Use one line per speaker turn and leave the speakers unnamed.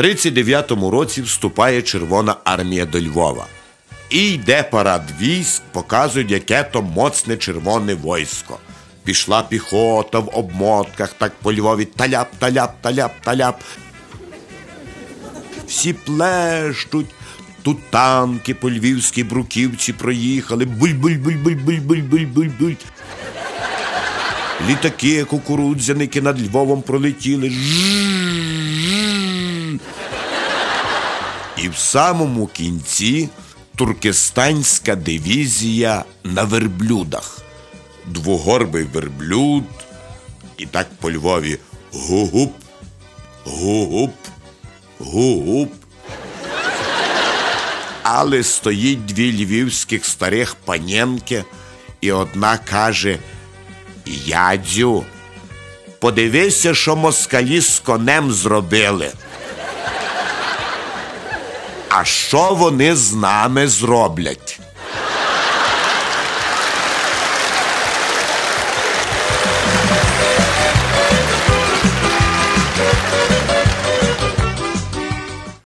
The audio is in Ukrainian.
39-му році вступає Червона армія до Львова. І йде парад військ, показують, яке то моцне червоне войсько. Пішла піхота в обмотках, так по Львові таляп, таляп, таляп, таляп. Всі плещуть. Тут танки по львівській бруківці проїхали. Буль-буль-буль-буль-буль-буль-буль-буль. Літаки кукурудзяники над Львовом пролетіли. Жжж. І в самому кінці туркестанська дивізія на верблюдах. Двогорбий верблюд. І так по Львові гугуп, гугуп, гугуп. Але стоїть дві львівських старих паненки, і одна каже: Ядзю, подивися, що москалі з конем зробили. А що вони з нами зроблять?